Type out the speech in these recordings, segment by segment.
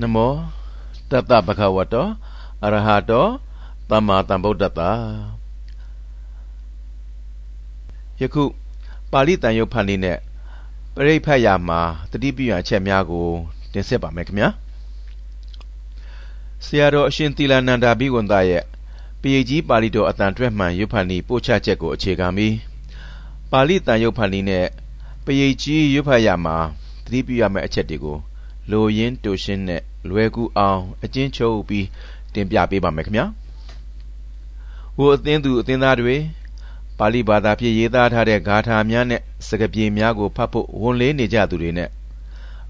နမောတတဗခဝတောအရဟတောသမ္မာသမ္ဗုဒ္ဓတ္တယခုပါဠိတန်ရုပ်ဖန်လေးနဲ့ပရိဖတ်ရာမှာတတိပိယအချက်များကိုတင်ဆက်ပါမယ်ခင်ဗျာဆရာတော်အရှင်သီလနန္ဒာဘိဝန္တရဲ့ပရိကြီးပါဠိတော်အတန်တွဲမှန်ရုပ်ဖန်လေးပို့ချချက်ကိုအခြေခံပြီးပါဠိတန်ရုပ်ဖန်လေးနဲ့ပရိကြီးရုပ်ဖတ်ရာမှာတတိပိယမဲ့အချက်တွေကို လိုရင်းတူရှင်းနဲ့လွယ်ကူအောင်အကျဉ်းချုပ်ပြီးတင်ပြပေးပါမယ်ခင်ဗျာဟိုအသင်းသူအသင်းသားတွေပါဠိဘာသာဖြင့်ရေးသားထားတဲ့ဂါထာများနဲ့စကားပြေများကိုဖတ်ဖို့ဝန်လေးနေကြသူတွေနဲ့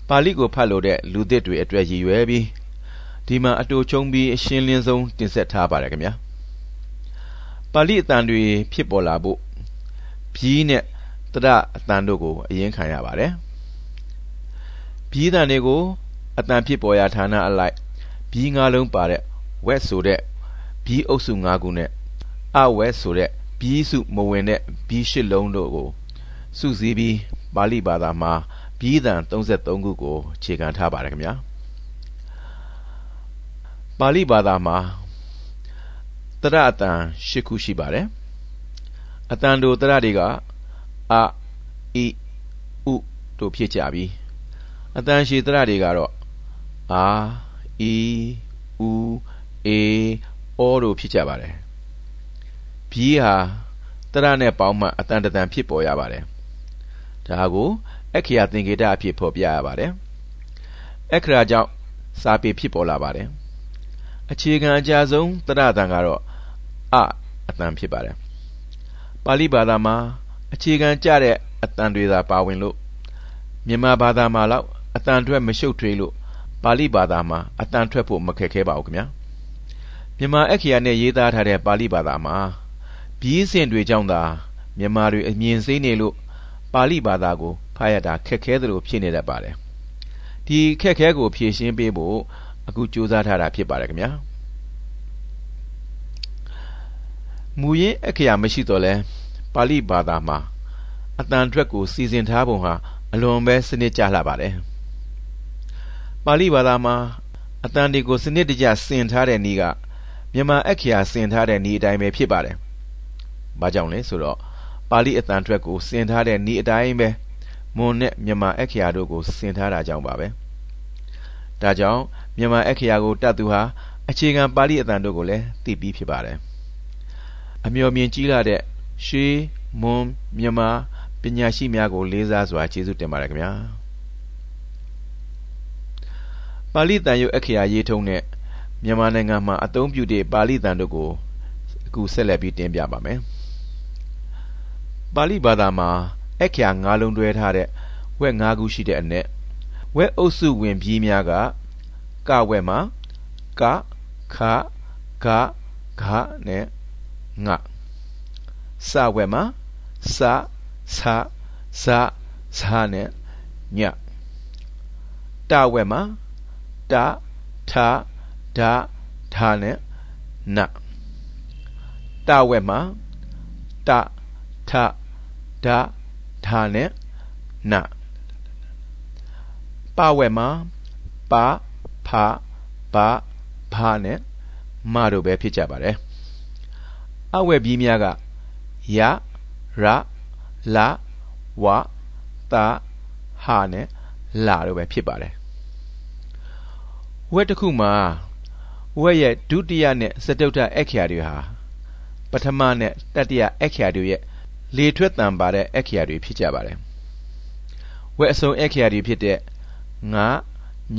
ပါဠိကိုဖတ်လို့တဲ့လူသစ်တွေအတွက်ရည်ရွယ်ပြီးဒီမှာအတူချုံပြီးအရှင်းလင်းဆုံးတင်ဆက်ထားပါတယ်ခင်ဗျာပါဠိအတန်တွေဖြစ်ပေါ်လာဖို့ပြီးနဲ့တရအတန်တို့ကိုအရင်ခံရပါတယ် ပြီးတန်တွေကိုအတန်ဖြစ်ပေါ်ရာဌာနအလိုက်ပြီးငါးလုံးပါတဲ့ဝက်ဆိုတဲ့ပြီးအုပ်စု၅ခုနဲ့အဝက်ဆိုတဲ့ပြီးစုမဝင်တဲ့ပြီးရှစ်လုံးတို့ကိုစုစည်းပြီးပါဠိဘာသာမှာပြီးတန်33ခုကိုခြေခံထားပါတယ်ခင်ဗျာပါဠိဘာသာမှာတရအတန်၈ခုရှိပါတယ်အတန်တို့တရတွေကအဣဥတို့ဖြစ်ကြပြီး အတန်ရှိတရတွေကတော့အာအီဥအေအောတို့ဖြစ်ကြပါတယ်ဘီးဟာတရနဲ့ပေါင်းမှအတန်တန်ဖြစ်ပေါ်ရပါတယ်ဒါကိုအခရာသင်္ကေတအဖြစ်ဖော်ပြရပါတယ်အခရာကြောင့်စာပေဖြစ်ပေါ်လာပါတယ်အခြေခံအကြဆုံးတရတန်ကတော့အအတန်ဖြစ်ပါတယ်ပါဠိဘာသာမှာအခြေခံကြတဲ့အတန်တွေသာပါဝင်လို့မြန်မာဘာသာမှာတော့ အတန်ထွက်မရှုပ်ထွေးလို့ပါဠိဘာသာမှာအတန်ထွက်ဖို့မခက်ခဲပါဘူးခင်ဗျာမြန်မာအခရာနဲ့ရေးသားထားတဲ့ပါဠိဘာသာမှာပြီးစဉ်တွေကြောင့်သာမြန်မာတွေအမြင်စိမ့်နေလို့ပါဠိဘာသာကိုဖတ်ရတာခက်ခဲသလိုဖြစ်နေတတ်ပါတယ်ဒီခက်ခဲကိုဖြေရှင်းပေးဖို့အခုကြိုးစားထားတာဖြစ်ပါတယ်ခင်ဗျာမူရင်းအခရာမရှိတော့လဲပါဠိဘာသာမှာအတန်ထွက်ကိုစီစဉ်ထားပုံဟာအလွန်ပဲစနစ်ကျလှပါတယ် ပါဠိဘာသာမှာအတန်တွေကိုစနစ်တကျဆင်ထားတဲ့နည်းကမြန်မာအခရာဆင်ထားတဲ့နည်းအတိုင်းပဲဖြစ်ပါတယ်။ဘာကြောင့်လဲဆိုတော့ပါဠိအတန်ထွက်ကိုဆင်ထားတဲ့နည်းအတိုင်းပဲမွန်နဲ့မြန်မာအခရာတို့ကိုဆင်ထားတာကြောင့်ပါပဲ။ဒါကြောင့်မြန်မာအခရာကိုတတ်သူဟာအခြေခံပါဠိအတန်တို့ကိုလည်းသိပြီးဖြစ်ပါတယ်။အမျှော်မြင်ကြီးလာတဲ့ရှေးမွန်မြန်မာပညာရှိများကိုလေးစားစွာကျေးဇူးတင်ပါတယ်ခင်ဗျာ။ ပါဠိတန်ရုပ်အခရာရေးထုံးနဲ့မြန်မာနိုင်ငံမှာအသုံးပြုတဲ့ပါဠိတန်တို့ကိုအခုဆက်လက်ပြီးတင်ပြပါမယ်။ပါဠိဘာသာမှာအခရာ၅လုံးတွဲထားတဲ့ဝက်၅ခုရှိတဲ့အနက်ဝက်အုပ်စုဝင်ပြီးများကကဝက်မှာကခဂဂနဲ့ငစဝက်မှာစဆဇဇနဲ့ညတဝက်မှာ တထဓာဓာနဲ့နတဝက်မှာတထဓာဓာနဲ့နပဝက်မှာပဖဘဘာနဲ့မတို့ပဲဖြစ်ကြပါတယ်အဝက်ပြီးများကယရလဝတာဟာနဲ့လာတို့ပဲဖြစ်ပါတယ် ဝက်တစ်ခုမှာဝက်ရဲ့ဒုတိယနဲ့စတုတ္ထအခရာတွေဟာပထမနဲ့တတိယအခရာတွေရဲ့လေထွက်တံပါတဲ့အခရာတွေဖြစ်ကြပါတယ်ဝက်အစုံအခရာတွေဖြစ်တဲ့ငါ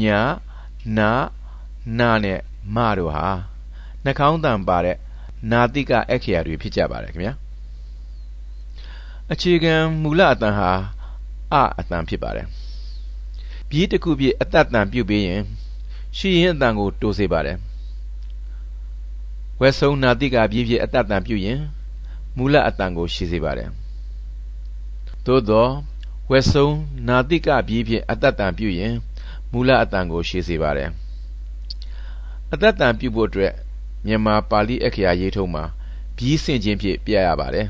ညာနာနာနဲ့မတို့ဟာနှာခေါင်းတံပါတဲ့နာတိကအခရာတွေဖြစ်ကြပါတယ်ခင်ဗျာအခြေခံမူလအတန်ဟာအအတန်ဖြစ်ပါတယ်ပြီးတစ်ခုပြည့်အတ္တတန်ပြုတ်ပြီးရင် ရှိရင်အတန်ကိုတိုးစေပါတယ်ဝက်ဆုံးနာတိကပြည့်ပြည့်အတ္တတန်ပြုရင်မူလအတန်ကိုရှိစေပါတယ်သို့သောဝက်ဆုံးနာတိကပြည့်ပြည့်အတ္တတန်ပြုရင်မူလအတန်ကိုရှိစေပါတယ်အတ္တတန်ပြုဖို့အတွက်မြန်မာပါဠိအခရာရေးထုံးမှာပြီးဆင့်ခြင်းဖြင့်ပြရပါတယ်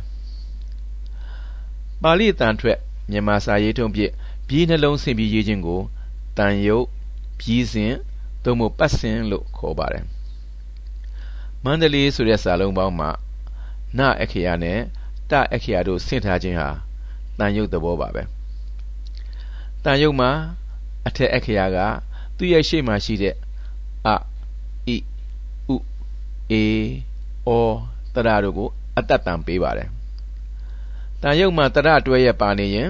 ပါဠိအတန်ထွက်မြန်မာစာရေးထုံးဖြင့်ပြီးနှလုံးဆင့်ပြီးရေးခြင်းကိုတန်ယုတ်ပြီးစဉ် သသို့မဟုတ်ပတ်စင်လို့ခေါ်ပါတယ်မန္တလေးဆိုတဲ့စာလုံးပေါင်းမှာနအခရာနဲ့တအခရာတို့ဆင့်ထားခြင်းဟာတန်ရုပ်သဘောပါပဲတန်ရုပ်မှာအထက်အခရာကသူ့ရဲ့ရှေ့မှာရှိတဲ့အဣဥအေဩတရတို့ကိုအတ္တတန်ပေးပါတယ်တန်ရုပ်မှာတရတွဲရပါနေရင်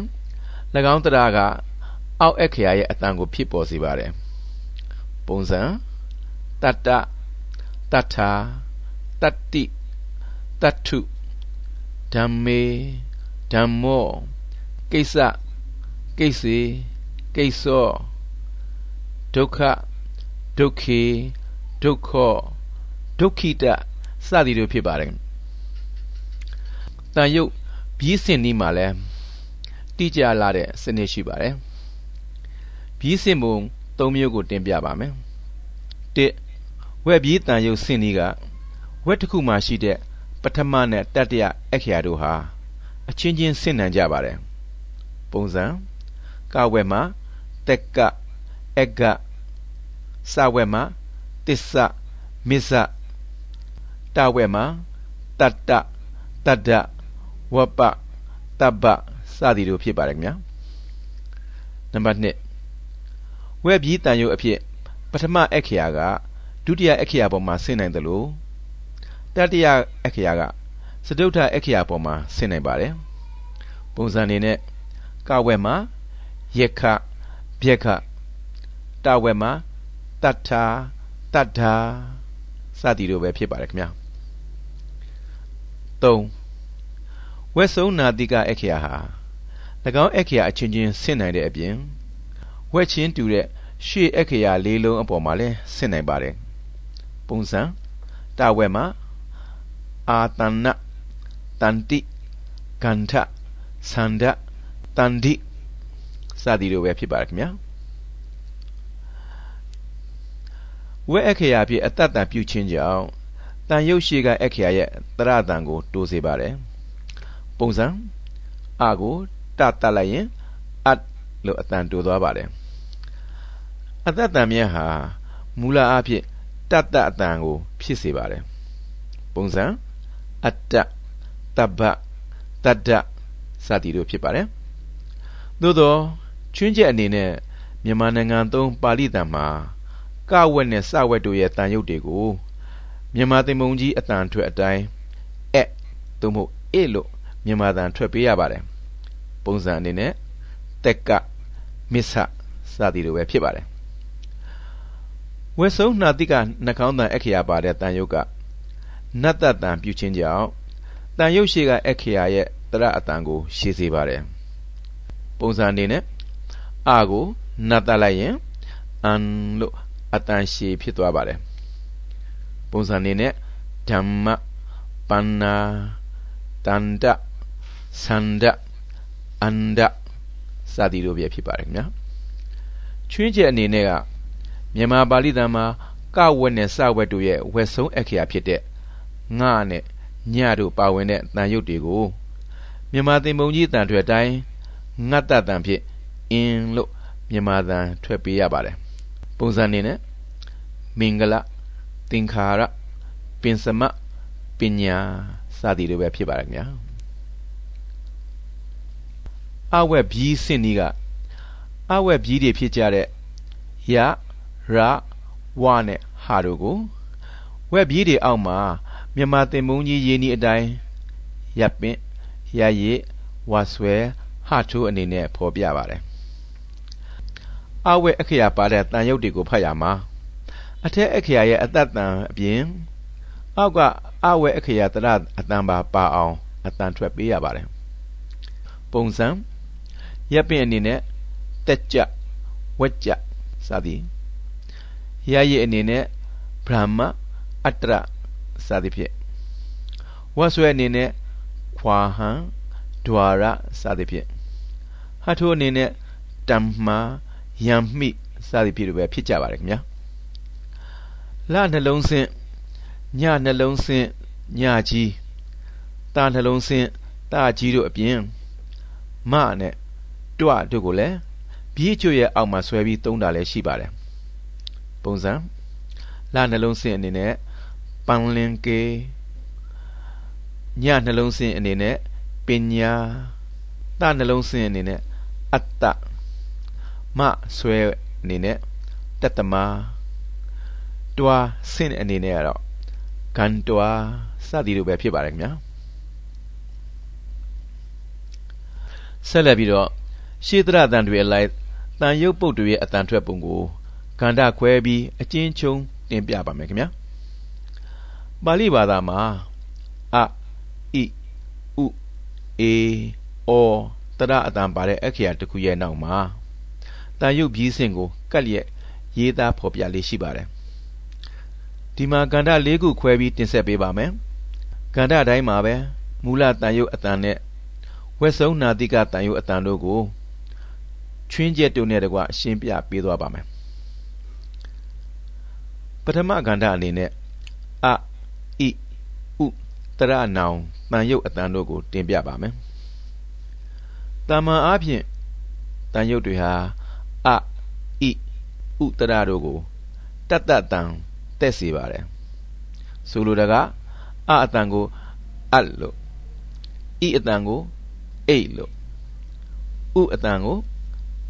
၎င်းတရကအောက်အခရာရဲ့အတန်ကိုဖြစ်ပေါ်စေပါတယ် ပုံစံတတ္တတတ္ထာတတ္တိတတ္ထုဓမ္မေဓမ္မောကိစ္စကိစ္စေကိစ္စောဒုက္ခဒုက္ခေဒုက္ခဒုက္ခိတစသည်တို့ဖြစ်ပါတယ်တန်ရုပ်ပြီးစင်ဒီမှာလဲတိကျလာတဲ့စနစ်ရှိပါတယ်ပြီးစင်ပုံ ၃မျိုးကိုတင်ပြပါမယ်၁ဝက်ပြီးတန်ရုပ်စင်ဒီကဝက်တစ်ခုမှရှိတဲ့ပထမနဲ့တတိယအခရာတို့ဟာအချင်းချင်းဆင့်နှံကြပါတယ်ပုံစံကဝက်မှာတက်ကအကစဝက်မှာတစ္ဆမစ္ဆတဝက်မှာတတ္တတတ္တဝပ္ပတပ္ပစသည်တို့ဖြစ်ပါတယ်ခင်ဗျာနံပါတ်1 ဝက်ပြီးတန်ရုပ်အဖြစ်ပထမအခရာကဒုတိယအခရာပေါ်မှာဆင့်နိုင်တယ်လို့တတိယအခရာကစတုထအခရာပေါ်မှာဆင့်နိုင်ပါတယ်ပုံစံအနေနဲ့ကဝက်မှာယက္ခဗျက္ခတဝက်မှာတတ္ထာတတ္ထာစသည်တို့ပဲဖြစ်ပါတယ်ခင်ဗျာ3ဝက်ဆုံးနာတိကအခရာဟာ၎င်းအခရာအချင်းချင်းဆင့်နိုင်တဲ့အပြင်ဝက်ချင်းတူတဲ့ ရှေ့အခရာလေးလုံးအပေါ်မှာလည်းဆင့်နိုင်ပါတယ်ပုံစံတဝက်မှာအာတဏတန္တိကန္ထသန္ဒတန္တိစသည်လိုပဲဖြစ်ပါတယ်ခင်ဗျာဝဲအခရာဖြစ်အတ္တတန်ပြုခြင်းကြောင့်တန်ရုပ်ရှိကအခရာရဲ့တရတန်ကို တိုးစေပါတယ်ပုံစံအာကိုတတတ်လိုက်ရင်အတ်လို့အတန်တိုးသွားပါတယ် အတ္တတန်မြတ်ဟာမူလအားဖြင့်တတ္တအတန်ကို ဖြစ်စေပါတယ်ပုံစံအတ္တတပ္ပတတ္တစသည်တို့ဖြစ်ပါတယ်သို့သောချွင်းချက်အနေနဲ့မြန်မာနိုင်ငံသုံးပါဠိတန်မှာကဝက်နဲ့စဝက်တို့ရဲ့တန်ရုပ်တွေကိုမြန်မာသင်္ဘုံကြီးအတန်ထွက်အတိုင်းအသို့မဟုတ်အေလို့မြန်မာတန်ထွက်ပေးရပါတယ်ပုံစံအနေနဲ့တက်ကမစ္ဆစသည်လိုပဲဖြစ်ပါတယ် ဝက်ဆုံးနှာတိကနှာခေါင်းတန်အခရာပါတဲ့တန်ရုပ်ကနတ်တတန်ပြုခြင်းကြောင့်တန်ရုပ်ရှိကအခရာရဲ့တရအတန်ကိုရှည်စေပါတယ်ပုံစံအနေနဲ့အာကိုနတ်တလိုက်ရင်အန်လို့အတန်ရှည်ဖြစ်သွားပါတယ်ပုံစံအနေနဲ့ဓမ္မပန္နာတန္တသန္ဒအန္ဒစသည်တို့ပဲဖြစ်ပါတယ်ခင်ဗျာချွင်းချက်အနေနဲ့က မြန်မာပါဠိတန်မှာကဝက်နဲ့စဝက်တို့ရဲ့ဝက်ဆုံးအခရာဖြစ်တဲ့ငါနဲ့ညတို့ပါဝင်တဲ့တန်ရုပ်တွေကိုမြန်မာသင်္ဘုံကြီးတန်ထွက်တိုင်းငတ်တတန်ဖြစ်အင်းလို့မြန်မာတန်ထွက်ပေးရပါတယ်ပုံစံအနေနဲ့မင်္ဂလသင်္ခါရပင်စမပညာစသည်လိုပဲဖြစ်ပါတယ်ခင်ဗျာအဝက်ဘီးစင်ဒီကအဝက်ဘီးတွေဖြစ်ကြတဲ့ယ ရဝနဲ့ဟာတို့ကိုဝက်ဘီးတွေအောက်မှာမြန်မာသင်္ဘုံကြီးရင်းဤအတိုင်းရပ်ပင့်ရရည်ဝါဆွဲဟထိုးအနေနဲ့ဖော်ပြပါတယ်အဝဲအခရာပါတဲ့တန်ရုပ်တွေကိုဖတ်ရမှာအထက်အခရာရဲ့အတ္တတန်အပြင်အောက်ကအဝဲအခရာတရအတန်ပါပါအောင်အတန်ထွက်ပေးရပါတယ်ပုံစံရပ်ပင့်အနေနဲ့တက်ကြဝက်ကြစသည် ရရည်အနေနဲ့ဗြဟ္မအတ္တစသည်ဖြင့်ဝတ်ဆွဲအနေနဲ့ခွာဟံဒွါရစသည်ဖြင့်ဟထိုအနေနဲ့တမ္မာယံမိစသည်ဖြင့်ပဲဖြစ်ကြပါတယ်ခင်ဗျာလနှလုံးစင်းညနှလုံးစင်းညကြီးတာနှလုံးစင်းတာကြီးတို့အပြင်မနဲ့တွတို့ကိုလည်းဘီးကျွရဲ့အောက်မှာဆွဲပြီးသုံးတာလည်းရှိပါတယ် ပုံစံလနှလုံးစင်အနေနဲ့ပန်းလင်ကေညနှလုံးစင်အနေနဲ့ပညာတနှလုံးစင်အနေနဲ့အတ္တမဆွဲအနေနဲ့တတမတွားစင်အနေနဲ့ကတော့ဂန်တွားစသည်လိုပဲဖြစ်ပါတယ်ခင်ဗျာဆက်လက်ပြီးတော့ရှေးသရတန်တွေအလိုက်တန်ရုပ်ပုတ်တွေရဲ့အတန်ထွက်ပုံကို ကန္တခွဲပြီးအချင်းချင်းတင်ပြပါမယ်ခင်ဗျာပါဠိဘာသာမှာအဣဥအေအောတရအတန်ပါတဲ့အခရာတစ်ခုရဲ့နောက်မှာတန်ရုပ်ပြီးစဉ်ကိုကတ်လျက်ရေးသားဖော်ပြလေးရှိပါတယ်ဒီမှာကန္တ၄ခုခွဲပြီးတင်ဆက်ပေးပါမယ်ကန္တတိုင်းမှာပဲမူလတန်ရုပ်အတန်နဲ့ဝက်ဆုံးနာတိကတန်ရုပ်အတန်တို့ကိုချွင်းချက်တို့နဲ့တကွရှင်းပြပေးသွားပါမယ် ပထမကန္တအနေနဲ့အဣဥတရနောင်တန်ရုပ်အတန်တို့ကို တင်ပြပါမယ်တာမန်အားဖြင့်တန်ရုပ်တွေဟာအဣဥတရတို့ကိုတတ်တတ်တန်တက်စေပါတယ်ဆိုလိုတာကအအတန်ကိုအလို့ဣအတန်ကိုအိတ်လို့ဥအတန်ကို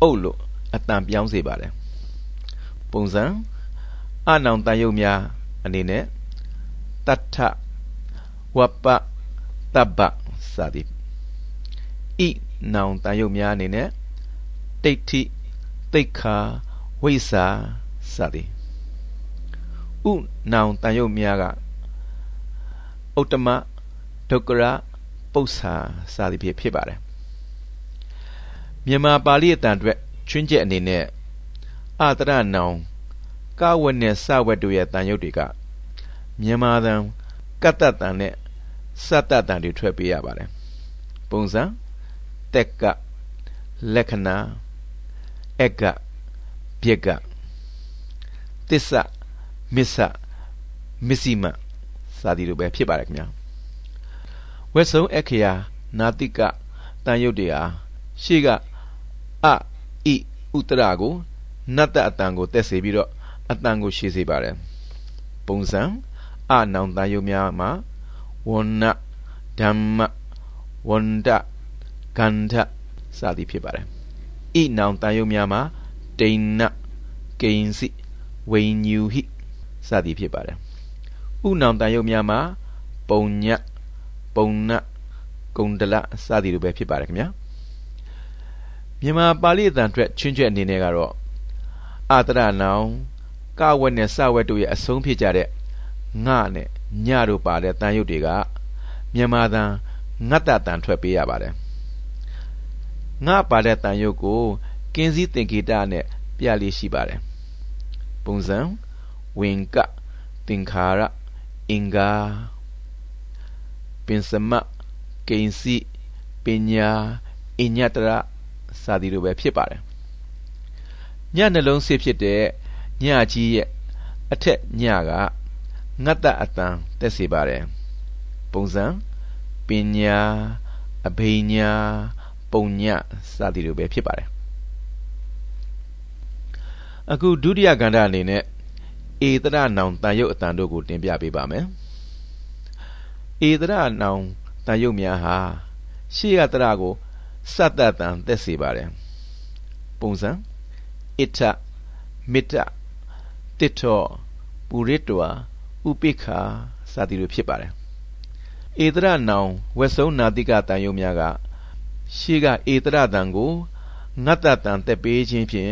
အုပ်လို့အတန်ပြောင်းစေပါတယ်ပုံစံ အနောင်တန်ရုပ်များအနေနဲ့တထဝပတပ္ပစသည်ဣနောင်တန်ရုပ်များအနေနဲ့တိဋ္ဌိတိတ်ခာဝိစာစသည်ဥနောင်တန်ရုပ်များကဥတ္တမဒုက္ကရပု္ပ္ပာစသည်ဖြင့်ဖြစ်ပါတယ်မြန်မာပါဠိအတန်အတွက်ချွင်းချက်အနေနဲ့အာတရနောင် ကဝတ်နဲ့စဝတ်တို့ရဲ့တန်ရုပ်တွေကမြန်မာတန်ကတ္တတန်နဲ့စတ္တတန်တွေထွက်ပေးရပါတယ်ပုံစံတက်ကလက္ခဏာအကပြက်ကတစ္ဆမစ္ဆမစ္စည်းမစသည်လိုပဲဖြစ်ပါတယ်ခင်ဗျာဝက်ဆုံးအခရာနာတိကတန်ရုပ်တွေဟာရှေ့ကအဣဥတရကိုနတ်တအတန်ကိုတက်စေပြီးတော့ အတန်ကိုရှည်စေပါတယ်ပုံစံအနောင်တန်ယုံများမှာဝဏဓမ္မဝန္ဒကန္ဓစသည်ဖြစ်ပါတယ်ဣနောင်တန်ယုံများမှာတိဏ္ဏကိဉ္စီဝိညူဟိစသည်ဖြစ်ပါတယ်ဥနောင်တန်ယုံများမှာပုံညပုံနကုန္ဒလစသည်လိုပဲဖြစ်ပါတယ်ခင်ဗျာမြန်မာပါဠိအတန်အတွက်ချင်းချက်အနေနဲ့ကတော့အာတရနောင် ကဝက်နဲ့စဝက်တို့ရဲ့အဆုံးဖြစ်ကြတဲ့ငနဲ့ညတို့ပါတဲ့တန်ရုပ်တွေကမြန်မာတန်ငတ်တတန်ထွက်ပေးရပါတယ်ငပါတဲ့တန်ရုပ်ကိုကင်းစည်းသင်္ကေတနဲ့ပြလေးရှိပါတယ်ပုံစံဝင်ကသင်္ခါရအင်္ဂါပင်စမကိဉ္စီပညာအညတရစသည်လိုပဲဖြစ်ပါတယ်ညနှလုံးစစ်ဖြစ်တဲ့ ညကြီးရဲ့အထက်ညကငတ်တအတန်တက်စေပါတယ်ပုံစံပညာအဘိညာပုံညစသည်လိုပဲဖြစ်ပါတယ်အခုဒုတိယကန္ဓာအနေနဲ့ဧတရနောင်တန်ရုပ်အတန်တို့ကိုတင်ပြပေးပါမယ်ဧတရနောင်တန်ရုပ်များဟာရှေ့ရတရကိုစတ္တတံသက်စေပါတယ်ပုံစံဣထမိတ္တ တိထောပုရိတဝဥပိ္ခာစသည်လိုဖြစ်ပါတယ်ဧတရနောင်ဝက်ဆုံးနာတိကတန်ယုံများကရှေးကဧတရတန်ကိုငတ်တတန်သက်ပေးခြင်းဖြင့်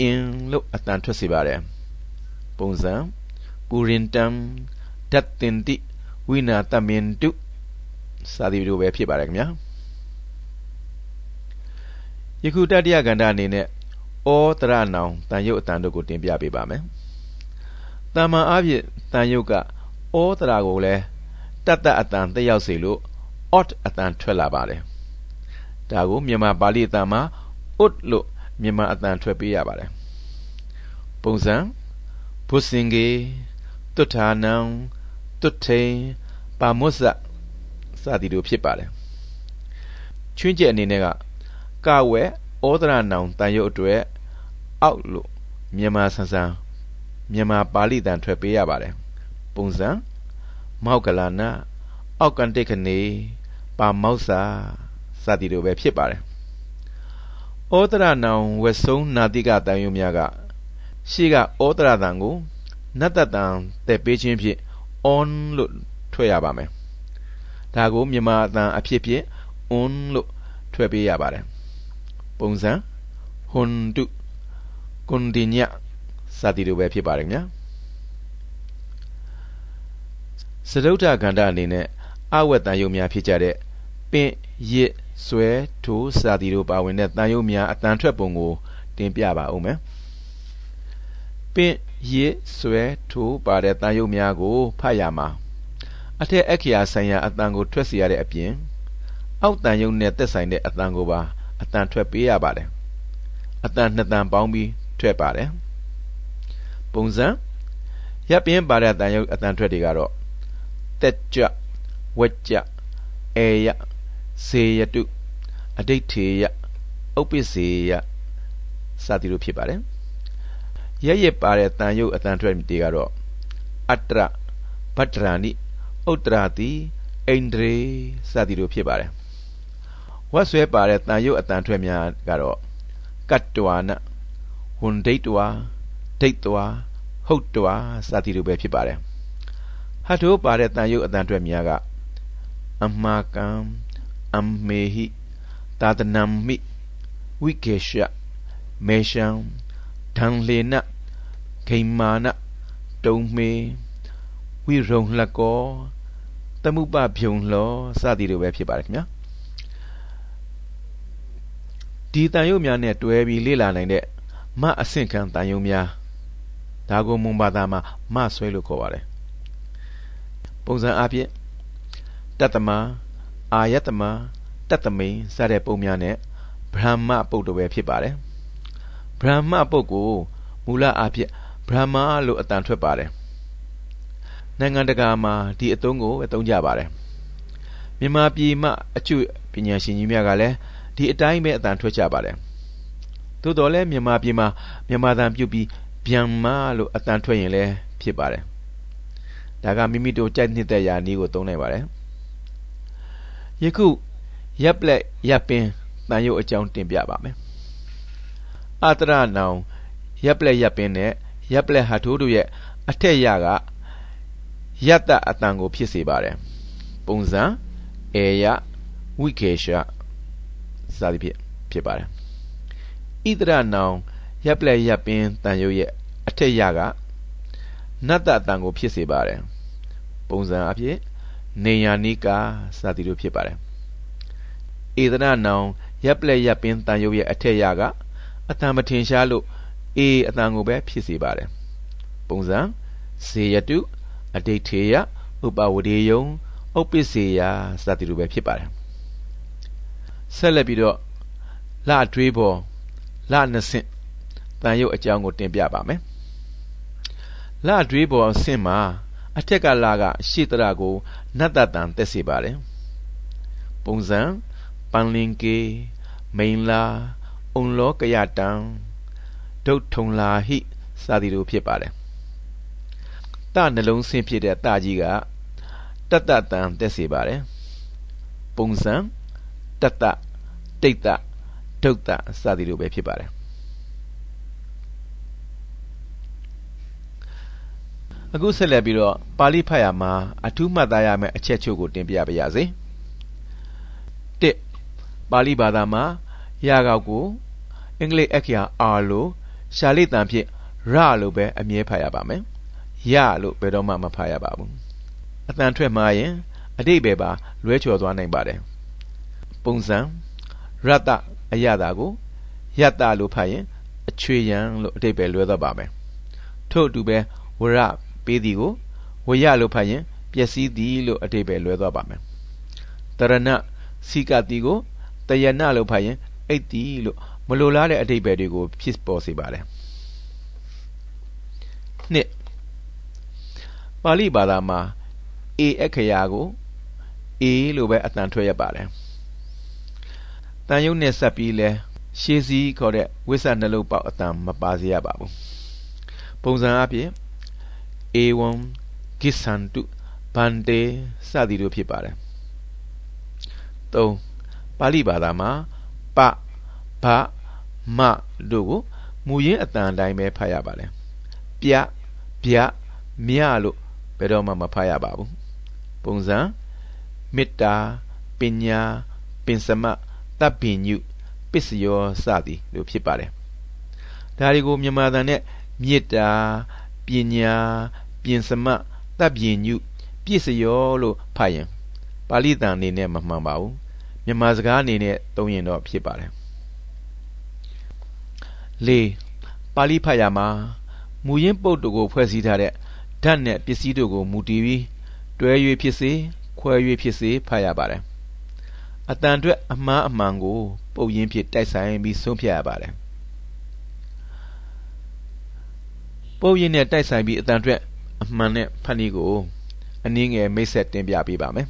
အင်လို့အတန်ထွက်စေပါတယ်ပုံစံပုရိတံဓတ္တင်တိဝိနာတမင်တုစသည်လိုပဲဖြစ်ပါတယ်ခင်ဗျာယခုတတိယကန္ဓာအနေနဲ့ဩတရနောင်တန်ရုပ်အတန်တို့ကိုတင်ပြပေးပါမယ်။ တမ္မာအဖြစ်တန်ရုပ်ကဩတရာကိုလည်းတတ်တတ်အတန်တက်ရောက်စေလို့ ought အတန်ထွက်လာပါတယ်။ဒါကိုမြန်မာပါဠိအတန်မှာ ut လို့မြန်မာအတန်ထွက်ပေးရပါတယ်။ပုံစံဘုစင်ကေတုထာနံတုထိန်ပါမုဇ္ဇစသည်တို့ဖြစ်ပါတယ်။ချွင်းချက်အနေနဲ့ကကဝဲဩဒရနောင်တန်ရုပ်အတွက်အောက်လို့မြန်မာဆန်ဆန် မြန်မာပါဠိတန်ထွက်ပေးရပါတယ်ပုံစံမောက်ကလာနာအောက်ကန်တိတ်ခနေပါမောက်စာစသည်လိုပဲဖြစ်ပါတယ်ဩတရနောင်ဝက်ဆုံးနာတိကတန်ယုံများကရှေ့ကဩတရတန်ကိုနတ်တတန်တက်ပေးခြင်းဖြင့် on လို့ထွက်ရပါမယ်ဒါကိုမြန်မာအတန်အဖြစ်ဖြင့် on လို့ထွက်ပေးရပါတယ်ပုံစံဟွန်တုကွန်ဒီည စသည်လိုပဲဖြစ်ပါတယ်ခင်ဗျာစရုဒ္ဓကန္တအနေနဲ့အဝတ်တန်ယုံများဖြစ်ကြတဲ့ပင့်ရစ်ဆွဲထိုးစသည်တို့ပါဝင်တဲ့တန်ယုံများအတန်ထွက်ပုံကို တင်ပြပါဦးမယ်ပင့်ရစ်ဆွဲထိုးပါတဲ့တန်ယုံများကိုဖတ်ရမှာအထက်အခရာဆိုင်ရာအတန်ကိုထွက်စီရတဲ့အပြင်အောက်တန်ယုံနဲ့သက်ဆိုင်တဲ့အတန်ကိုပါအတန်ထွက်ပေးရပါတယ်အတန်နှစ်တန်ပေါင်းပြီးထွက်ပါတယ် ပုံစံရပ်ပြင်းပါတဲ့အတန်ယုတ်အတန်ထွက်တွေကတော့တက်ကြဝက်ကြအေယစေယတုအဋိဋ္ဌေယဥပ္ပစေယစသည်လိုဖြစ်ပါတယ်ရရပါတဲ့တန်ယုတ်အတန်ထွက်တွေကတော့အတ္တရဗတ္တရာနိဥတ္တရာတိဣန္ဒြေစသည်လိုဖြစ်ပါတယ်ဝတ်ဆွဲပါတဲ့တန်ယုတ်အတန်ထွက်များကတော့ကတ္တဝါနဝန္ဒိတဝါဒိတ်တဝါ ဟုတ်တဝါစသည်လိုပဲဖြစ်ပါတယ်ဟတ်တို့ပါတဲ့တန်ရုပ်အတန်အတွက်များကအမာကံအမေဟိသာသနမိဝိကေရှမေရှံဒံလေနဂိမာနတုံမေဝိရုံလကောတမှုပဖြုံလောစသည်လိုပဲဖြစ်ပါတယ်ခင်ဗျာဒီတန်ရုပ်များနဲ့တွဲပြီးလေ့လာနိုင်တဲ့မအဆင့်ခံတန်ရုပ်များ ဒါကိုမွန်ဘာသာမှာမဆွဲလို့ခေါ်ပါတယ်ပုံစံအဖြစ်တတ္တမအာယတမတတ္တမိန်စတဲ့ပုံများနဲ့ဗြဟ္မပုတ်တော်ပဲဖြစ်ပါတယ်ဗြဟ္မပုတ်ကိုမူလအဖြစ်ဗြဟ္မလို့အတန်ထွက်ပါတယ်နိုင်ငံတကာမှာဒီအသုံးကိုအသုံးကြပါတယ်မြန်မာပြည်မှာအကျွပညာရှင်ကြီးများကလည်းဒီအတိုင်းပဲအတန်ထွက်ကြပါတယ်သို့တော်လည်းမြန်မာပြည်မှာမြန်မာတန်ပြုတ်ပြီး ဗျံမာလို့အတန်ထွက်ရင်လည်းဖြစ်ပါတယ်ဒါကမိမိတို့ကြိုက်နှစ်သက်ရာနည်းကိုသုံးနိုင်ပါတယ်ယခုရပ်လက်ရပ်ပင်တန်ရုပ်အကြောင်းတင်ပြပါမယ်အတရနောင်ရပ်လက်ရပ်ပင်နဲ့ရပ်လက်ဟာထိုးတို့ရဲ့အထက်ရကယတ္တအတန်ကိုဖြစ်စေပါတယ်ပုံစံအေယဝိကေရှစသည်ဖြင့်ဖြစ်ပါတယ်ဣတရနောင် ရပ်လက်ရပ်ပင်တန်ရုပ်ရဲ့အထက်ရကနတ္တတန်ကိုဖြစ်စေပါတယ်ပုံစံအဖြစ်နေယာနိကာစသည်လိုဖြစ်ပါတယ်ဧဒနာနောင်ရပ်လက်ရပ်ပင်တန်ရုပ်ရဲ့အထက်ရကအတန်မထင်ရှားလို့အေအတန်ကိုပဲဖြစ်စေပါတယ်ပုံစံဇေယတုအဋိဋ္ဌေယဥပဝဒေယုံဥပ္ပစေယစသည်လိုပဲဖြစ်ပါတယ်ဆက်လက်ပြီးတော့လတွေးပေါ်လနှစ်ဆင့် တန်ရုပ်အကြောင်းကိုတင်ပြပါမယ်လတွေးပေါ်အဆင့်မှာအထက်ကလာကရှေ့တရကိုနတ်တတန်တက်စေပါတယ်ပုံစံပန်လင်ကေမိန်လာအုံလောကရတံဒုတ်ထုံလာဟိစသည်လိုဖြစ်ပါတယ်တနှလုံးဆင်းဖြစ်တဲ့တကြီးကတတတန်တက်စေပါတယ်ပုံစံတတတိတ်တဒုတ်တစသည်လိုပဲဖြစ်ပါတယ် အခုဆက်လက်ပြီးတော့ပါဠိဖတ်ရမှာအထူးမှတ်သားရမယ့်အချက်ချို့ကိုတင်ပြပါရစေ၁ပါဠိဘာသာမှာရာကောက်ကိုအင်္ဂလိပ်အခရာ R လို့ရှာလိတန်ဖြင့်ရလို့ပဲအမြဲဖတ်ရပါမယ်ရလို့ဘယ်တော့မှမဖတ်ရပါဘူးအတန်ထွက်မှာရင်အတိတ်ပဲပါလွဲချော်သွားနိုင်ပါတယ်ပုံစံရတ္တအရတာကိုယတ္တလို့ဖတ်ရင်အချွေရန်လို့အတိတ်ပဲလွဲသွားပါမယ်ထို့အတူပဲဝရ ပေးသည်ကိုဝရလို့ဖတ်ရင်ပျက်စီးသည်လို့အတိတ်ပဲလွဲသွားပါမယ်တရဏစီကတိကိုတယနာလို့ဖတ်ရင်အိတ်တီလို့မလိုလားတဲ့အတိတ်ပဲတွေကိုဖြစ်ပေါ်စေပါတယ်နှစ်ပါဠိဘာသာမှာအေအခရာကိုအေလို့ပဲအတန်ထွက်ရပါတယ်တန်ယုတ်နဲ့ဆက်ပြီးလဲရှေးစည်းခေါ်တဲ့ဝိဆနှလုံးပေါက်အတန်မပါစေရပါဘူးပုံစံအဖြစ် A1 ကိသန္တုဘန္တေစသည်တို့ဖြစ်ပါတယ်၃ပါဠိဘာသာမှာပဘမတို့ကိုမူရင်းအတန်အတိုင်းပဲဖတ်ရပါတယ်ပြဗျမြလို့ဘယ်တော့မှမဖတ်ရပါဘူးပုံစံမေတ္တာပညာပင်စမတပ်ပင်ညုပစ္စယောစသည်တို့ဖြစ်ပါတယ်ဒါတွေကိုမြန်မာတန်နဲ့မေတ္တာ ပညာပြင်စမတပ်ပင်ညုပစ္စယောလို့ဖတ်ရင်ပါဠိတန်အနေနဲ့မမှန်ပါဘူးမြန်မာစကားအနေနဲ့သုံးရင်တော့ဖြစ်ပါတယ်၄ပါဠိဖတ်ရမှာမူရင်းပုတ်တို့ကိုဖွဲ့စည်းထားတဲ့ဓာတ်နဲ့ပစ္စည်းတို့ကိုမူတည်ပြီးတွဲ၍ဖြစ်စေခွဲ၍ဖြစ်စေဖတ်ရပါတယ်အတန်အတွက်အမှားအမှန်ကို ပုတ်ရင်းဖြစ်တိုက်ဆိုင်ပြီးဆုံးဖြတ်ရပါတယ် ပုတ်ရင်းနဲ့တိုက်ဆိုင်ပြီးအတန်အတွက်အမှန်နဲ့ဖတ်နည်းကိုအနည်းငယ်မိတ်ဆက်တင်ပြပေးပါမယ်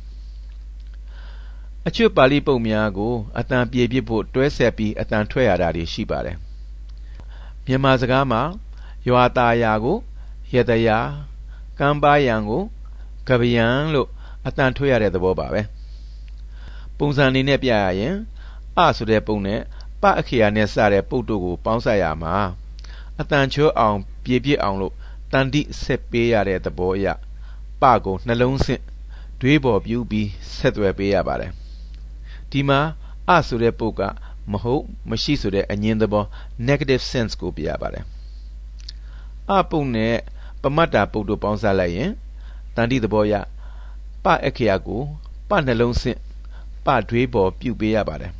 အချွတ်ပါဠိပုတ်များကိုအတန်ပြေပြစ်ဖို့တွဲဆက်ပြီးအတန်ထွက်ရတာတွေရှိပါတယ်မြန်မာစကားမှာရွာตาယာကိုရတရာကံပါယံကိုကပယံလို့အတန်ထွက်ရတဲ့သဘောပါပဲပုံစံအနေနဲ့ပြရရင်အဆိုတဲ့ပုံနဲ့ပအခရာနဲ့စတဲ့ပုတ်တို့ကိုပေါင်းစပ်ရမှာအတန်ချောအောင် ပြေပြစ်အောင်လို့တန်တိဆက်ပေးရတဲ့သဘောအရပကိုနှလုံးဆင့်တွေးပေါ်ပြူပြီးဆက်သွယ်ပေးရပါတယ်ဒီမှာအဆိုတဲ့ပုတ်ကမဟုတ်မရှိဆိုတဲ့အငင်းသဘော negative sense ကိုပြရပါတယ်အပုတ်နဲ့ပမတ္တာပုတ်တို့ပေါင်းစားလိုက်ရင်တန်တိသဘောရပအခရာကိုပနှလုံးဆင့်ပတွေးပေါ်ပြုတ်ပေးရပါတယ်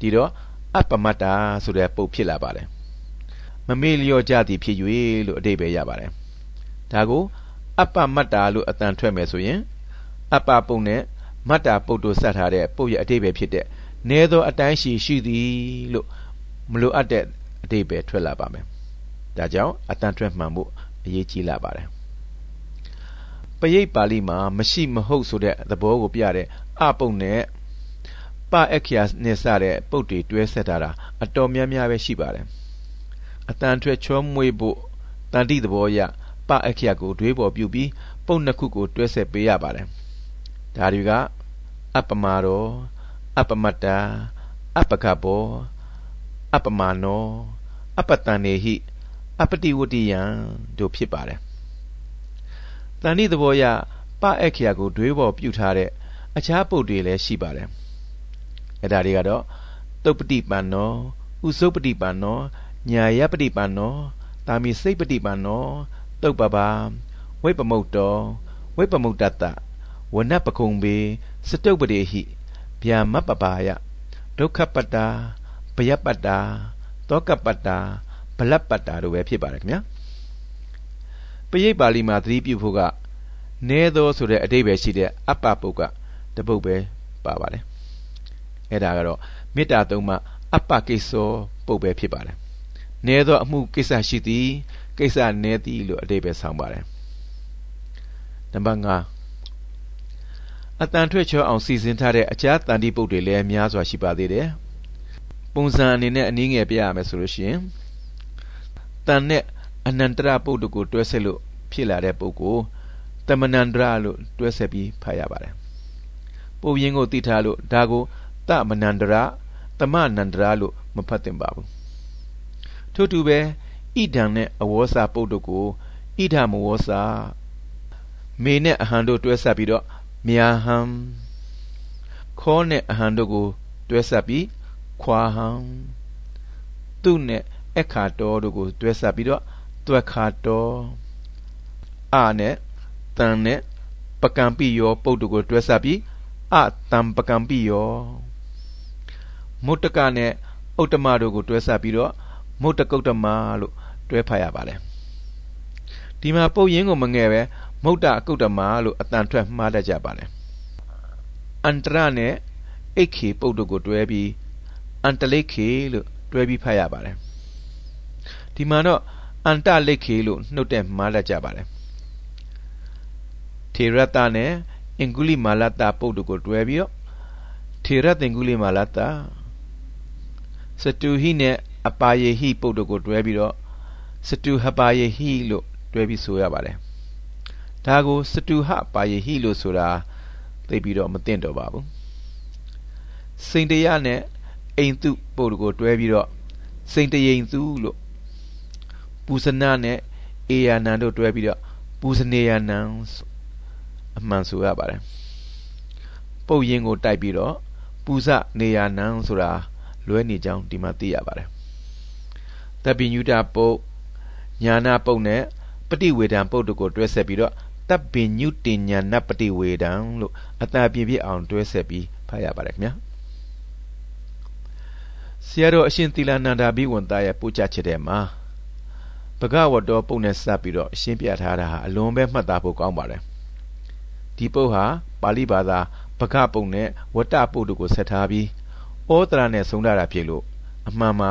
ဒီတော့အပမတ္တာဆိုတဲ့ပုတ်ဖြစ်လာပါတယ် မမေ့လျော့ကြသည်ဖြစ်၍လို့အတိပယ်ရပါတယ်ဒါကိုအပမတ္တာလို့အတန်ထွက်မယ်ဆိုရင်အပပုတ်နဲ့မတ္တာပုတ်တို့ဆက်ထားတဲ့ပုတ်ရဲ့အတိပယ်ဖြစ်တဲ့နဲသောအတိုင်းရှိရှိသည်လို့မလိုအပ်တဲ့အတိပယ်ထွက်လာပါမယ်ဒါကြောင့်အတန်ထွက်မှန်ဖို့အရေးကြီးလာပါတယ်ပရိတ်ပါဠိမှာမရှိမဟုတ်ဆိုတဲ့သဘောကိုပြတဲ့အပုတ်နဲ့ပအခရာနဲ့စတဲ့ပုတ်တွေတွဲဆက်ထားတာအတော်များများပဲရှိပါတယ် အတန်ထွက်ချောမွေ့ဖို့တန်တိသဘောအရပအခရာကိုတွေးပေါ်ပြုပြီးပုတ်နှစ်ခုကိုတွဲဆက်ပေးရပါတယ်ဒါတွေကအပမာရောအပမတ္တာအပကဘောအပမာနောအပတန်နေဟိအပတိဝတ္တိယံတို့ဖြစ်ပါတယ်တန်တိသဘောအရပအခရာကိုတွေးပေါ်ပြုထားတဲ့အခြားပုတ်တွေလည်းရှိပါတယ်အဲ့ဒါတွေကတော့တုတ်ပတိပန်နောဥစုပတိပန်နော ညာယပတိပန်နောတာမီစိတ်ပတိပန်နောတုတ်ပပါဝိပမုတ်တောဝိပမုတ်တတဝနပကုံပေစတုပ္ပတိဟိဗျာမပပါယဒုက္ခပတ္တာဘယပတ္တာတောကပတ္တာဗလပတ္တာတို့ပဲဖြစ်ပါတယ်ခင်ဗျာပရိတ်ပါဠိမှာသတိပြုဖို့ကနဲသောဆိုတဲ့အတိပ္ပယ်ရှိတဲ့အပ္ပပုတ်ကတပုတ်ပဲပါပါတယ်အဲ့ဒါကတော့မေတ္တာသုံးပါအပ္ပကိစ္စောပုတ်ပဲဖြစ်ပါတယ် နဲသောအမှုကိစ္စရှိသည်ကိစ္စနဲသည်လို့အတိပ္ပယ်ဆောင်ပါတယ်နံပါတ်5အတန်ထွက်ချောအောင်စီစဉ်ထားတဲ့အကြာတန်တိပုတ်တွေလည်းများစွာရှိပါသေးတယ်ပုံစံအနေနဲ့အနည်းငယ်ပြရမယ်ဆိုလို့ရှိရင်တန်နဲ့အနန္တရပုတ်တို့ကိုတွဲဆက်လို့ဖြစ်လာတဲ့ပုတ်ကိုတမနန္တရလို့တွဲဆက်ပြီးဖတ်ရပါတယ်ပုတ်ရင်းကိုသိထားလို့ဒါကိုတမနန္တရတမနန္တရလို့မဖတ်သင့်ပါဘူး ထို့တူပဲဣဒံနဲ့အဝေါစာပုတ်တို့ကိုဣဒမဝေါစာမေနဲ့အဟံတို့တွဲဆက်ပြီးတော့မြာဟံခောနဲ့အဟံတို့ကိုတွဲဆက်ပြီးခွာဟံသူနဲ့အခါတော်တို့ကိုတွဲဆက်ပြီးတော့တွက်ခါတော်အာနဲ့တန်နဲ့ပကံပိယောပုတ်တို့ကိုတွဲဆက်ပြီးအတံပကံပိယောမုတ်တကနဲ့ဥတ္တမတို့ကိုတွဲဆက်ပြီးတော့ မုတ်တကုတ်တမလို့တွဲဖတ်ရပါတယ်ဒီမှာပုတ်ရင်းကိုမငယ်ပဲမုတ်တကုတ်တမလို့အတန်ထွက်မှားတတ်ကြပါတယ်အန္တရနဲ့အိတ်ခေပုတ်တို့ကိုတွဲပြီးအန္တလိခေလို့တွဲပြီးဖတ်ရပါတယ်ဒီမှာတော့အန္တလိခေလို့နှုတ်တဲ့မှားတတ်ကြပါတယ်ထေရတနဲ့အင်္ဂုလိမာလတပုတ်တို့ကိုတွဲပြီးတော့ထေရသင်္ဂုလိမာလတစတုဟိနဲ့ အပါယေဟိပုတ်တို့ကိုတွဲပြီးတော့စတုဟပါယေဟိလို့တွဲပြီးဆိုရပါတယ်ဒါကိုစတုဟပါယေဟိလို့ဆိုတာသိပြီးတော့မသိတော့ပါဘူးစိန်တရနဲ့အိမ်သူပုတ်ကိုတွဲပြီးတော့စိန်တရင်သူလို့ပူဇနာနဲ့အေယာနံတို့တွဲပြီးတော့ပူဇနေယာနံအမှန်ဆိုရပါတယ်ပုတ်ရင်ကိုတိုက်ပြီးတော့ပူဇနေယာနံဆိုတာလွဲနေကြောင်းဒီမှာသိရပါတယ် တပိညုတပုတ်ညာနာပုတ်နဲ့ပฏิဝေဒံပုတ်တို့ကိုတွဲဆက်ပြီးတော့တပ်ပင်ညုတင်ညာနပฏิဝေဒံလို့အတာပြည့်ပြည့်အောင်တွဲဆက်ပြီးဖတ်ရပါတယ်ခင်ဗျာဆရာတော်အရှင်သီလနန္ဒာဘိဝန္တရဲ့ပူချချက်ထဲမှာဘဂဝတ္တောပုတ်နဲ့စပ်ပြီးတော့အရှင်းပြထားတာဟာအလွန်ပဲမှတ်သားဖို့ကောင်းပါတယ်ဒီပုတ်ဟာပါဠိဘာသာဘဂပုတ်နဲ့ဝတ္တပုတ်တို့ကိုဆက်ထားပြီးဩတရနဲ့ဆုံးထားတာဖြစ်လို့အမှန်မှာ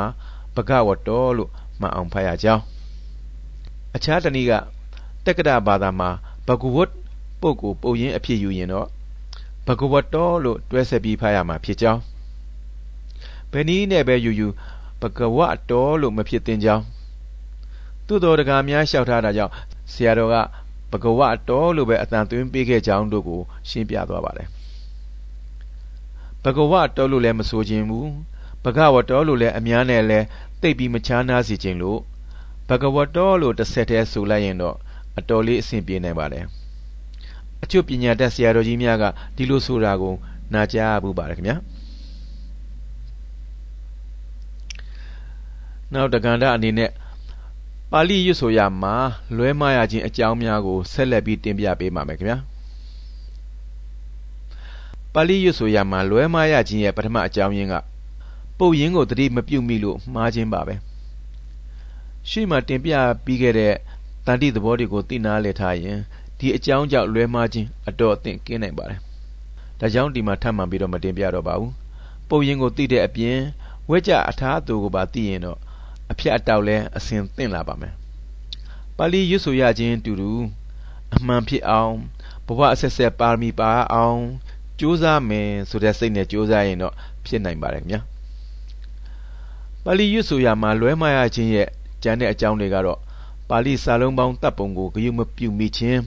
ဘဂဝတ္တောလို့မှတ်အောင်ဖတ်ရကြောင်းအခြားတနည်းကတက္ကဒဘာသာမှာဘဂဝတ်ပုတ်ကိုပုံရင်းအဖြစ်ယူရင်တော့ဘဂဝတ္တောလို့တွဲဆက်ပြီးဖတ်ရမှာဖြစ်ကြောင်းဘယ်နည်းနဲ့ပဲယူယူဘဂဝတ်တော်လို့မဖြစ်သင့်ကြောင်းသို့တော်တကားများလျှောက်ထားတာကြောင့်ဆရာတော်ကဘဂဝတ်တော်လို့ပဲအတန်သွင်းပေးခဲ့ကြောင်းတို့ကိုရှင်းပြသွားပါတယ်ဘဂဝတ်တော်လို့လည်းမဆိုခြင်းဘူး ဘဂဝတ်တော်လို့လည်းအများနဲ့လည်းသိပ်ပြီးမချားနာစေခြင်းလို့ဘဂဝတ်တော်လို့တစ်ဆက်တည်းဆိုလိုက်ရင်တော့အတော်လေးအဆင်ပြေနိုင်ပါတယ်အချို့ပညာတတ်ဆရာတော်ကြီးများကဒီလိုဆိုတာကိုနာကြားဘူးပါတယ်ခင်ဗျာနောက်တက္ကန္တအနေနဲ့ပါဠိရွတ်ဆိုရမှာလွဲမှားရခြင်းအကြောင်းများကိုဆက်လက်ပြီးတင်ပြပေးပါမယ်ခင်ဗျာပါဠိရွတ်ဆိုရမှာလွဲမှားရခြင်းရဲ့ပထမအကြောင်းရင်းက ပုတ်ရင်းကိုတတိမပြုတ်မိလို့မှားခြင်းပါပဲရှေ့မှာတင်ပြပြီးခဲ့တဲ့တန်တိသဘောတွေကိုသိနာလဲထားရင်ဒီအကြောင်းကြောင့်လွဲမှားခြင်းအတော်အသင့်ကင်းနိုင်ပါတယ်ဒါကြောင့်ဒီမှာထပ်မှန်ပြီးတော့မတင်ပြတော့ပါဘူးပုတ်ရင်းကိုသိတဲ့အပြင်ဝဲကြအထာသူကိုပါသိရင်တော့အဖြတ်အတောက်လဲအစဉ်သင့်လာပါမယ်ပါဠိရွတ်ဆိုရခြင်းတူတူအမှန်ဖြစ်အောင်ဘဝအဆက်ဆက်ပါရမီပါအောင်ကြိုးစားမယ်ဆိုတဲ့စိတ်နဲ့ကြိုးစားရင်တော့ဖြစ်နိုင်ပါတယ်ခင်ဗျာ ပါဠိရွတ်ဆိုရမှာလွဲမှားရခြင်းရဲ့ကျန်တဲ့အကြောင်းတွေကတော့ပါဠိစာလုံးပေါင်းတပ်ပုံကိုဂရုမပြုမိခြင်း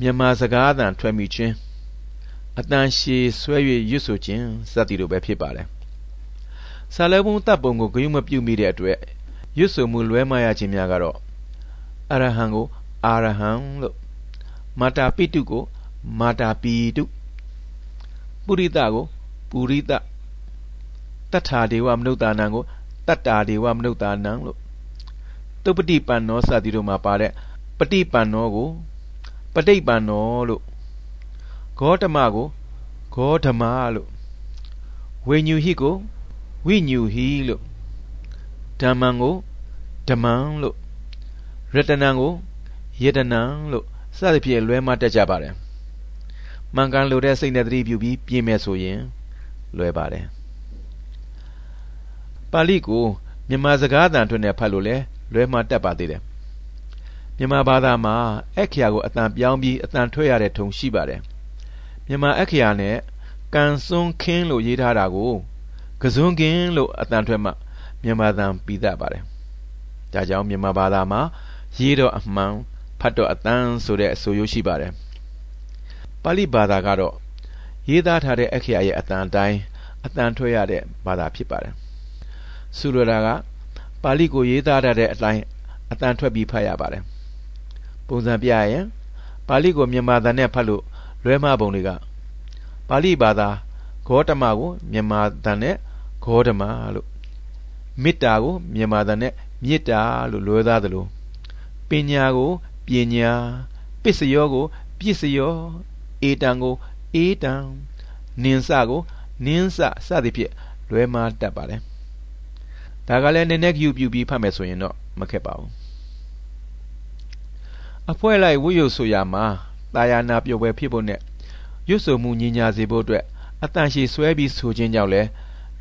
မြန်မာစကားအသံထွက်မိခြင်းအတန်ရှည်ဆွဲ၍ရွတ်ဆိုခြင်းစသည်တို့ပဲဖြစ်ပါတယ်ဆာလဘုံတပ်ပုံကိုဂယုမပြုမိတဲ့အတွက်ရွတ်ဆိုမှုလွဲမှားရခြင်းများကတော့အရဟံကိုအာရဟံလို့မာတာပိတုကိုမာတာပိတုပုရိသကိုပုရိသ တတ္ထာဒေဝမနုဿာနံကိုတတ္တာဒေဝမနုဿာနံလို့တုပတိပန်နောစသည်တို့မှာပါတဲ့ပฏิပန်နောကိုပဋိပန်နောလို့ဂေါတမကိုဂေါဓမလို့ဝိညူဟိကိုဝိညူဟိလို့ဓမ္မံကိုဓမ္မံလို့ရတနံကိုယတနံလို့စသဖြင့်လွဲမတတ်ကြပါတယ်မှန်ကန်လို့တဲ့စိတ်နဲ့တတိပြုပြီးပြင်မယ်ဆိုရင်လွဲပါတယ် ပါဠိကိုမြန်မာစကားတန်ထွန်းနဲ့ဖတ်လို့လဲလွဲမှားတတ်ပါသေးတယ်မြန်မာဘာသာမှာအခရာကိုအတန်ပြောင်းပြီးအတန်ထွက်ရတဲ့ထုံရှိပါတယ်မြန်မာအခရာနဲ့ကန်စွန်းခင်းလို့ရေးထားတာကိုကစွန်းခင်းလို့အတန်ထွက်မှမြန်မာတန်ပြီးတတ်ပါတယ်ဒါကြောင့်မြန်မာဘာသာမှာရေးတော့အမှန်ဖတ်တော့အတန်ဆိုတဲ့အဆိုရိုးရှိပါတယ်ပါဠိဘာသာကတော့ရေးသားထားတဲ့အခရာရဲ့အတန်တိုင်းအတန်ထွက်ရတဲ့ဘာသာဖြစ်ပါတယ် ဆိုလိုတာကပါဠိကိုရေးသားထားတဲ့အတိုင်းအတန်ထွက်ပြီးဖတ်ရပါတယ်ပုံစံပြရင်ပါဠိကိုမြန်မာသာနဲ့ဖတ်လို့လွဲမှားပုံတွေကပါဠိဘာသာဂေါတမကိုမြန်မာသာနဲ့ဂေါတမလို့မေတ္တာကိုမြန်မာသာနဲ့မေတ္တာလို့လွဲသားသလိုပညာကိုပညာပစ္စယောကိုပစ္စယောအေတံကိုအေတံနင်းစကိုနင်းစစသည်ဖြင့်လွဲမှားတတ်ပါတယ် ဒါကလည်းနည်းနည်းကြည့်ပြပြီးဖတ်မယ်ဆိုရင်တော့မခက်ပါဘူးအဖွဲလိုက်ဝိယုဆိုရမှာတာယာနာပြုတ်ပဲဖြစ်ဖို့နဲ့ရွတ်ဆိုမှုညင်ညာစေဖို့အတွက်အတန်ရှည်ဆွဲပြီးဆိုခြင်းကြောင့်လည်း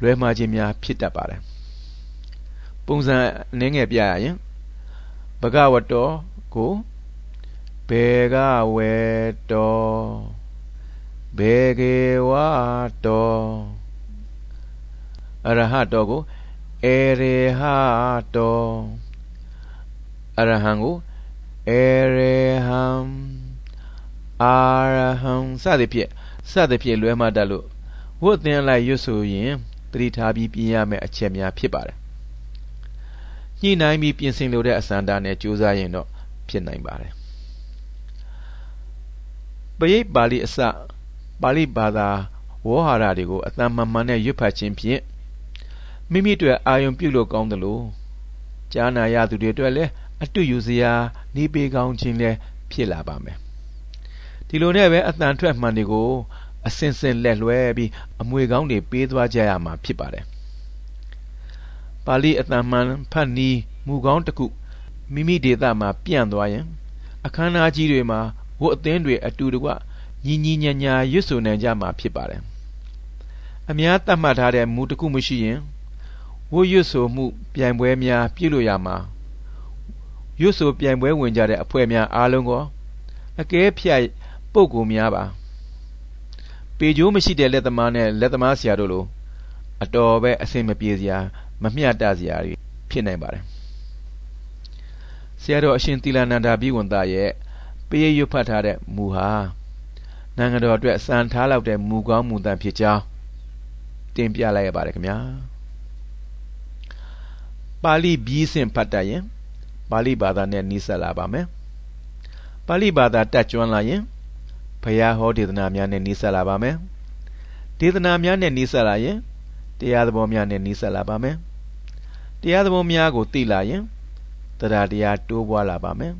လွဲမှားခြင်းများဖြစ်တတ်ပါတယ်ပုံစံအနည်းငယ်ပြရရင်ဘဂဝတ္တောကိုဘေကဝေတောဘေကေဝတောအရဟတောကို ဧရေဟတောအရဟံကိုအေရေဟံအာရဟံစသည်ဖြင့်စသည်ဖြင့်လွဲမှားတတ်လို့ဝတ်သင်လိုက်ရွတ်ဆိုရင်တတိထားပြီးပြင်ရမယ့်အချက်များဖြစ်ပါတယ်ညှိနှိုင်းပြီးပြင်ဆင်လိုတဲ့အစန္ဒနဲ့ကြိုးစားရင်တော့ဖြစ်နိုင်ပါတယ်ပရိတ်ပါဠိအစပါဠိဘာသာဝေါ်ဟာရတွေကိုအတန်မှန်မှန်နဲ့ရွတ်ဖတ်ခြင်းဖြင့် မိမိတို့အာယုံပြုလို့ကောင်းတယ်လို့ကြားနာရသူတွေအတွက်လည်းအတူယူစရာနေပေကောင်းခြင်းလည်းဖြစ်လာပါမယ်ဒီလိုနဲ့ပဲအတန်ထွက်မှန်တွေကိုအစင်စင်လက်လွဲပြီးအမွေကောင်းတွေပေးသွားကြရမှာဖြစ်ပါတယ်ပါဠိအတန်မှန်ဖတ်နီးမူကောင်းတစ်ခုမိမိဒေသမှာပြန့်သွားရင် အခမ်းအနားကြီးတွေမှာဝတ်အသင်းတွေအတူတကွညီညီညာညာရွတ်ဆိုနိုင်ကြမှာဖြစ်ပါတယ်အများသတ်မှတ်ထားတဲ့မူတစ်ခုမရှိရင် ဝတ်ရွတ်ဆိုမှုပြိုင်ပွဲများပြုလို့ရမှာရွတ်ဆိုပြိုင်ပွဲဝင်ကြတဲ့အဖွဲ့များအားလုံးကောအကဲဖြတ်ပုဂ္ဂိုလ်များပါပေကျိုးမရှိတဲ့လက်သမားနဲ့လက်သမားဆရာတို့လိုအတော်ပဲအဆင်မပြေစရာမမျှတစရာတွေဖြစ်နိုင်ပါတယ်ဆရာတော်အရှင်သီလနန္ဒာဘိဝန္တရဲ့ပေးရရွတ်ဖတ်ထားတဲ့မူဟာနိုင်ငံတော်အတွက်စံထားလောက်တဲ့မူကောင်းမူတန်ဖြစ်ကြောင်းတင်ပြလိုက်ရပါတယ်ခင်ဗျာ ပါဠိပြီးစင်ဖတ်တတ်ရင်ပါဠိဘာသာနဲ့နှိစက်လာပါမယ်ပါဠိဘာသာတတ်ကျွမ်းလာရင်ဘုရားဟောဒေသနာများနဲ့နှိစက်လာပါမယ်ဒေသနာများနဲ့နှိစက်လာရင်တရားသဘောများနဲ့နှိစက်လာပါမယ်တရားသဘောများကိုသိလာရင်တရားတရားတိုးပွားလာပါမယ်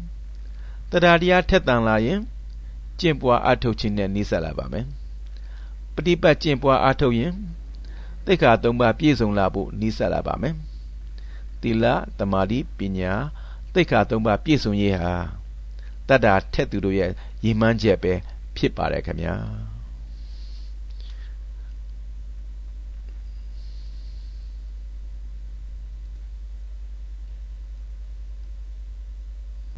တရားတရားထက်သန်လာရင်ကျင့်ပွားအထုတ်ခြင်းနဲ့နှိစက်လာပါမယ်ပฏิပတ်ကျင့်ပွားအထုတ်ရင်သိက္ခာ၃ပါးပြည့်စုံလာဖို့နှိစက်လာပါမယ် သီလသမာဓိပညာသိက္ခာ၃ပါးပြည့်စုံရေးဟာတတ္တာထက်သူတို့ရဲ့ရည်မှန်းချက်ပဲဖြစ်ပါတယ်ခင်ဗျာ